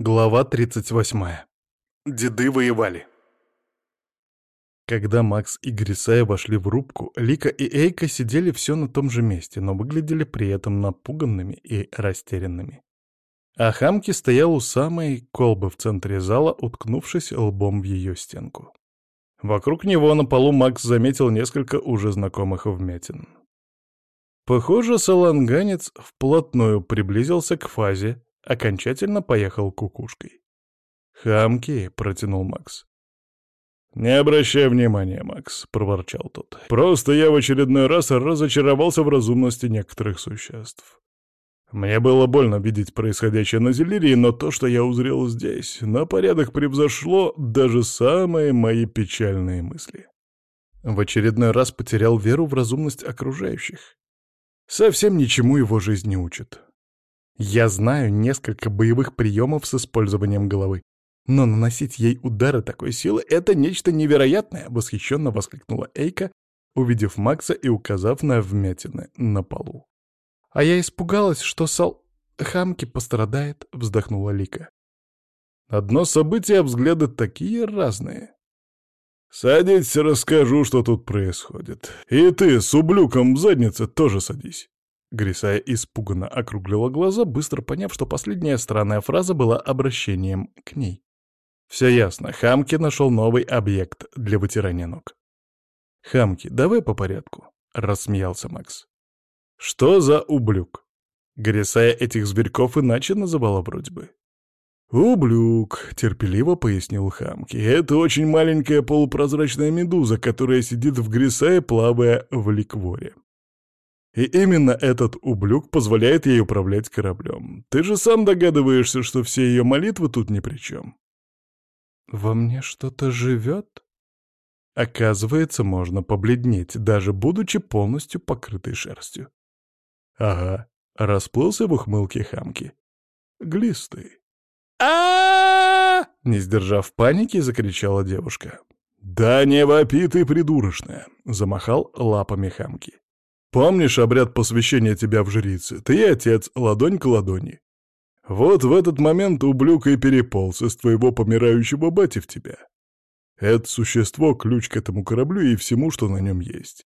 Глава 38. Деды воевали. Когда Макс и Грисая вошли в рубку, Лика и Эйка сидели все на том же месте, но выглядели при этом напуганными и растерянными. А Хамки стоял у самой колбы в центре зала, уткнувшись лбом в ее стенку. Вокруг него на полу Макс заметил несколько уже знакомых вмятин. Похоже, саланганец вплотную приблизился к фазе, окончательно поехал кукушкой. «Хамки», — протянул Макс. «Не обращай внимания, Макс», — проворчал тот. «Просто я в очередной раз разочаровался в разумности некоторых существ. Мне было больно видеть происходящее на Зелирии, но то, что я узрел здесь, на порядок превзошло даже самые мои печальные мысли. В очередной раз потерял веру в разумность окружающих. Совсем ничему его жизнь не учит. Я знаю несколько боевых приемов с использованием головы. Но наносить ей удары такой силы — это нечто невероятное, — восхищенно воскликнула Эйка, увидев Макса и указав на вмятины на полу. «А я испугалась, что Сал... Хамки пострадает», — вздохнула Лика. «Одно событие, а взгляды такие разные». «Садитесь, расскажу, что тут происходит. И ты с ублюком в заднице тоже садись». Грисая испуганно округлила глаза, быстро поняв, что последняя странная фраза была обращением к ней. Все ясно, Хамки нашел новый объект для вытирания ног. «Хамки, давай по порядку», — рассмеялся Макс. «Что за ублюк?» Грисая этих зверьков иначе называла вроде бы. «Ублюк», — терпеливо пояснил Хамки, — «это очень маленькая полупрозрачная медуза, которая сидит в Грисае, плавая в ликворе. И именно этот ублюк позволяет ей управлять кораблем. Ты же сам догадываешься, что все ее молитвы тут ни при чем. Во мне что-то живет? Оказывается, можно побледнеть, даже будучи полностью покрытой шерстью. Ага, расплылся в ухмылке хамки. Глистый. а Не сдержав паники, закричала девушка. «Да не вопи ты, придурочная!» — замахал лапами хамки. Помнишь обряд посвящения тебя в жрицы? Ты и отец, ладонь к ладони. Вот в этот момент ублюк и переполз из твоего помирающего бати в тебя. Это существо — ключ к этому кораблю и всему, что на нем есть.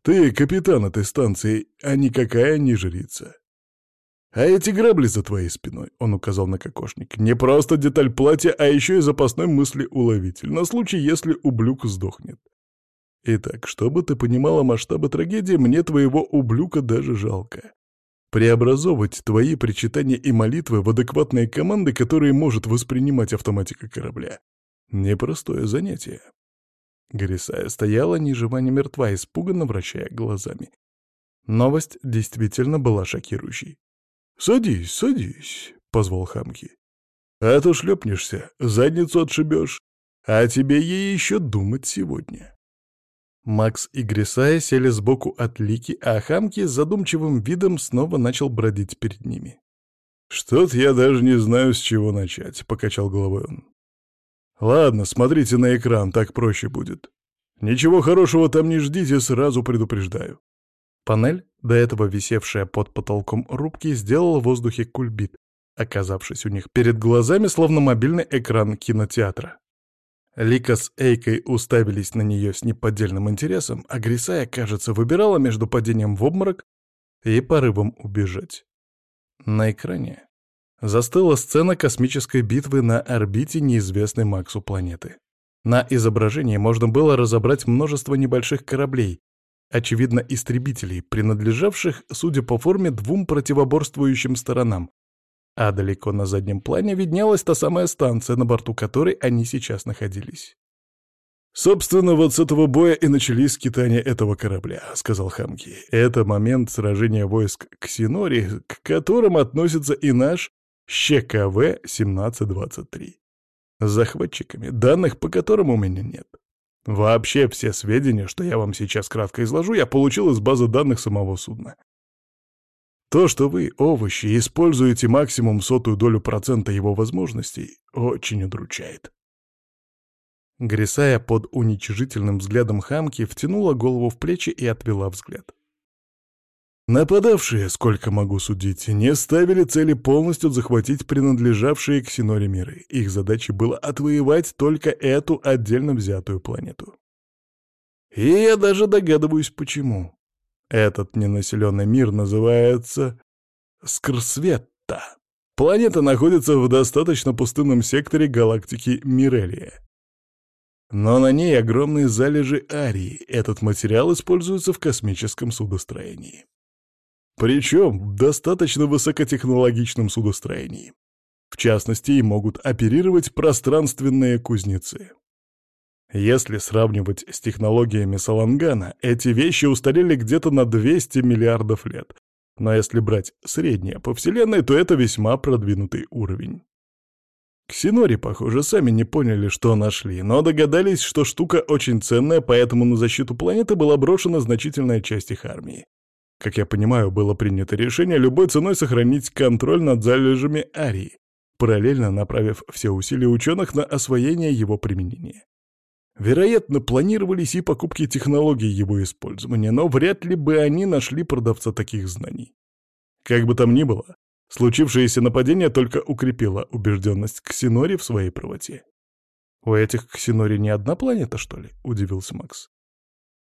Ты капитан этой станции, а никакая не жрица. А эти грабли за твоей спиной, — он указал на кокошник, — не просто деталь платья, а еще и запасной мысли-уловитель, на случай, если ублюк сдохнет. Итак, чтобы ты понимала масштабы трагедии, мне твоего ублюка даже жалко. Преобразовывать твои причитания и молитвы в адекватные команды, которые может воспринимать автоматика корабля. Непростое занятие. Грисая стояла ни жива, ни мертва, испуганно вращая глазами. Новость действительно была шокирующей. «Садись, садись», — позвал Хамки. «А то шлепнешься, задницу отшибешь, а тебе ей еще думать сегодня». Макс и Грисая сели сбоку от Лики, а Хамки с задумчивым видом снова начал бродить перед ними. «Что-то я даже не знаю, с чего начать», — покачал головой он. «Ладно, смотрите на экран, так проще будет. Ничего хорошего там не ждите, сразу предупреждаю». Панель, до этого висевшая под потолком рубки, сделала в воздухе кульбит, оказавшись у них перед глазами, словно мобильный экран кинотеатра. Лика с Эйкой уставились на нее с неподдельным интересом, а Грисая, кажется, выбирала между падением в обморок и порывом убежать. На экране застыла сцена космической битвы на орбите неизвестной Максу планеты. На изображении можно было разобрать множество небольших кораблей, очевидно, истребителей, принадлежавших, судя по форме, двум противоборствующим сторонам, а далеко на заднем плане виднелась та самая станция, на борту которой они сейчас находились. «Собственно, вот с этого боя и начались скитания этого корабля», — сказал Хамки. «Это момент сражения войск Ксинори, к которым относится и наш ЩКВ-1723. С захватчиками, данных по которым у меня нет. Вообще все сведения, что я вам сейчас кратко изложу, я получил из базы данных самого судна. То, что вы, овощи, используете максимум сотую долю процента его возможностей, очень удручает. Грисая под уничижительным взглядом хамки втянула голову в плечи и отвела взгляд. Нападавшие, сколько могу судить, не ставили цели полностью захватить принадлежавшие к Синоре миры. Их задачей было отвоевать только эту отдельно взятую планету. И я даже догадываюсь, почему. Этот ненаселенный мир называется Скрсветта. Планета находится в достаточно пустынном секторе галактики Мирелия. Но на ней огромные залежи арии. Этот материал используется в космическом судостроении. Причем в достаточно высокотехнологичном судостроении. В частности, и могут оперировать пространственные кузнецы. Если сравнивать с технологиями Салангана, эти вещи устарели где-то на 200 миллиардов лет. Но если брать среднее по Вселенной, то это весьма продвинутый уровень. Ксинори, похоже, сами не поняли, что нашли, но догадались, что штука очень ценная, поэтому на защиту планеты была брошена значительная часть их армии. Как я понимаю, было принято решение любой ценой сохранить контроль над залежами Арии, параллельно направив все усилия ученых на освоение его применения. Вероятно, планировались и покупки технологий его использования, но вряд ли бы они нашли продавца таких знаний. Как бы там ни было, случившееся нападение только укрепило убежденность Ксинори в своей правоте. «У этих Ксинори не одна планета, что ли?» — удивился Макс.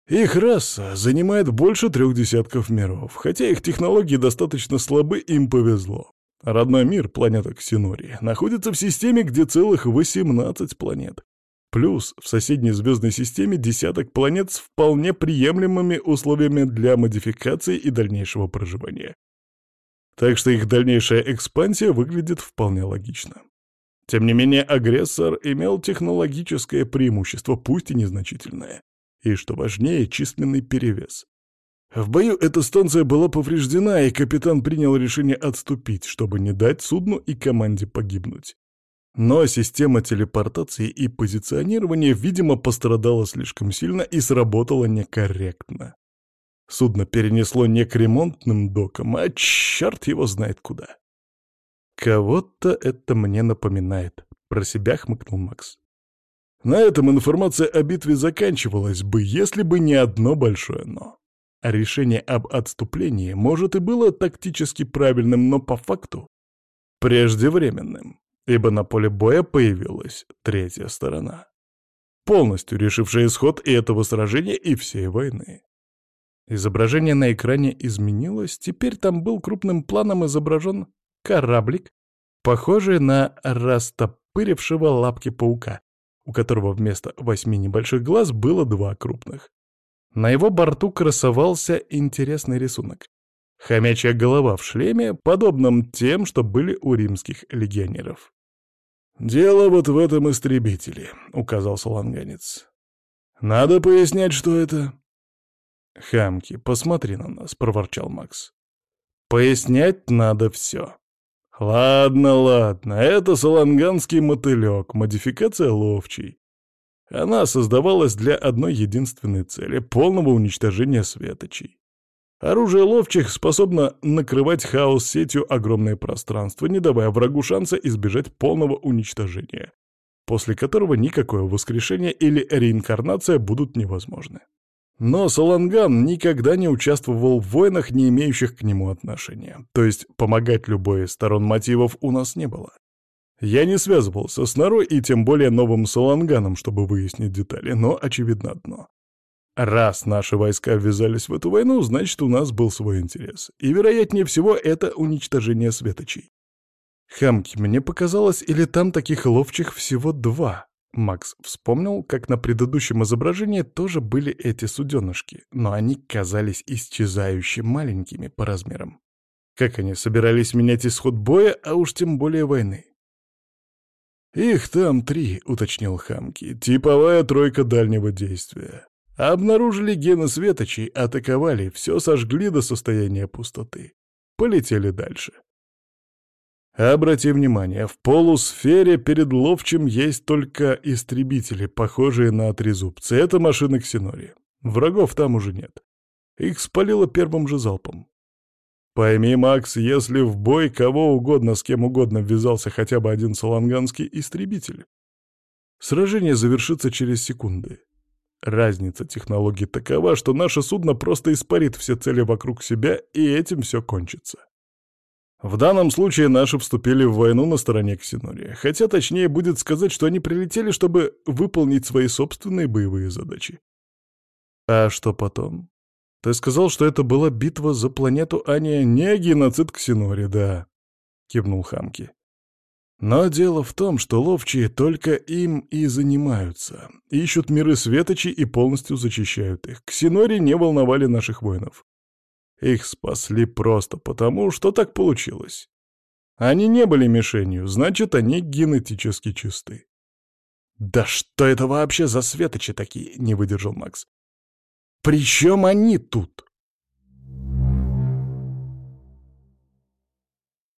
Их раса занимает больше трех десятков миров, хотя их технологии достаточно слабы, им повезло. Родной мир, планета Ксинори, находится в системе, где целых 18 планет. Плюс в соседней звездной системе десяток планет с вполне приемлемыми условиями для модификации и дальнейшего проживания. Так что их дальнейшая экспансия выглядит вполне логично. Тем не менее, агрессор имел технологическое преимущество, пусть и незначительное и, что важнее, численный перевес. В бою эта станция была повреждена, и капитан принял решение отступить, чтобы не дать судну и команде погибнуть. Но система телепортации и позиционирования, видимо, пострадала слишком сильно и сработала некорректно. Судно перенесло не к ремонтным докам, а черт его знает куда. «Кого-то это мне напоминает», — про себя хмыкнул Макс. На этом информация о битве заканчивалась бы, если бы не одно большое «но». Решение об отступлении, может, и было тактически правильным, но по факту преждевременным, ибо на поле боя появилась третья сторона, полностью решившая исход и этого сражения, и всей войны. Изображение на экране изменилось, теперь там был крупным планом изображен кораблик, похожий на растопырившего лапки паука, у которого вместо восьми небольших глаз было два крупных. На его борту красовался интересный рисунок. Хомячья голова в шлеме, подобном тем, что были у римских легионеров. «Дело вот в этом истребителе», — указал саланганец. «Надо пояснять, что это...» «Хамки, посмотри на нас», — проворчал Макс. «Пояснять надо все». Ладно, ладно, это саланганский мотылек, модификация ловчий. Она создавалась для одной единственной цели — полного уничтожения светочей. Оружие ловчих способно накрывать хаос сетью огромное пространство, не давая врагу шанса избежать полного уничтожения, после которого никакое воскрешение или реинкарнация будут невозможны. Но Саланган никогда не участвовал в войнах, не имеющих к нему отношения. То есть помогать любой из сторон мотивов у нас не было. Я не связывался с Нарой и тем более новым Саланганом, чтобы выяснить детали, но очевидно одно. Раз наши войска ввязались в эту войну, значит, у нас был свой интерес. И, вероятнее всего, это уничтожение светочей. Хамки, мне показалось, или там таких ловчих всего два. Макс вспомнил, как на предыдущем изображении тоже были эти суденышки, но они казались исчезающе маленькими по размерам. Как они собирались менять исход боя, а уж тем более войны? «Их там три», — уточнил Хамки, — «типовая тройка дальнего действия. Обнаружили гены светочей, атаковали, все сожгли до состояния пустоты. Полетели дальше». Обрати внимание, в полусфере перед ловчим есть только истребители, похожие на трезубцы. Это машины Ксенори. Врагов там уже нет. Их спалило первым же залпом. Пойми, Макс, если в бой кого угодно с кем угодно ввязался хотя бы один саланганский истребитель, сражение завершится через секунды. Разница технологий такова, что наше судно просто испарит все цели вокруг себя, и этим все кончится. В данном случае наши вступили в войну на стороне Ксенория, хотя точнее будет сказать, что они прилетели, чтобы выполнить свои собственные боевые задачи. А что потом? Ты сказал, что это была битва за планету, а не, не геноцид Ксенори, да, кивнул Хамки. Но дело в том, что ловчие только им и занимаются. Ищут миры светочи и полностью зачищают их. Ксенори не волновали наших воинов. Их спасли просто потому, что так получилось. Они не были мишенью, значит, они генетически чисты. «Да что это вообще за светочи такие?» — не выдержал Макс. «При чем они тут?»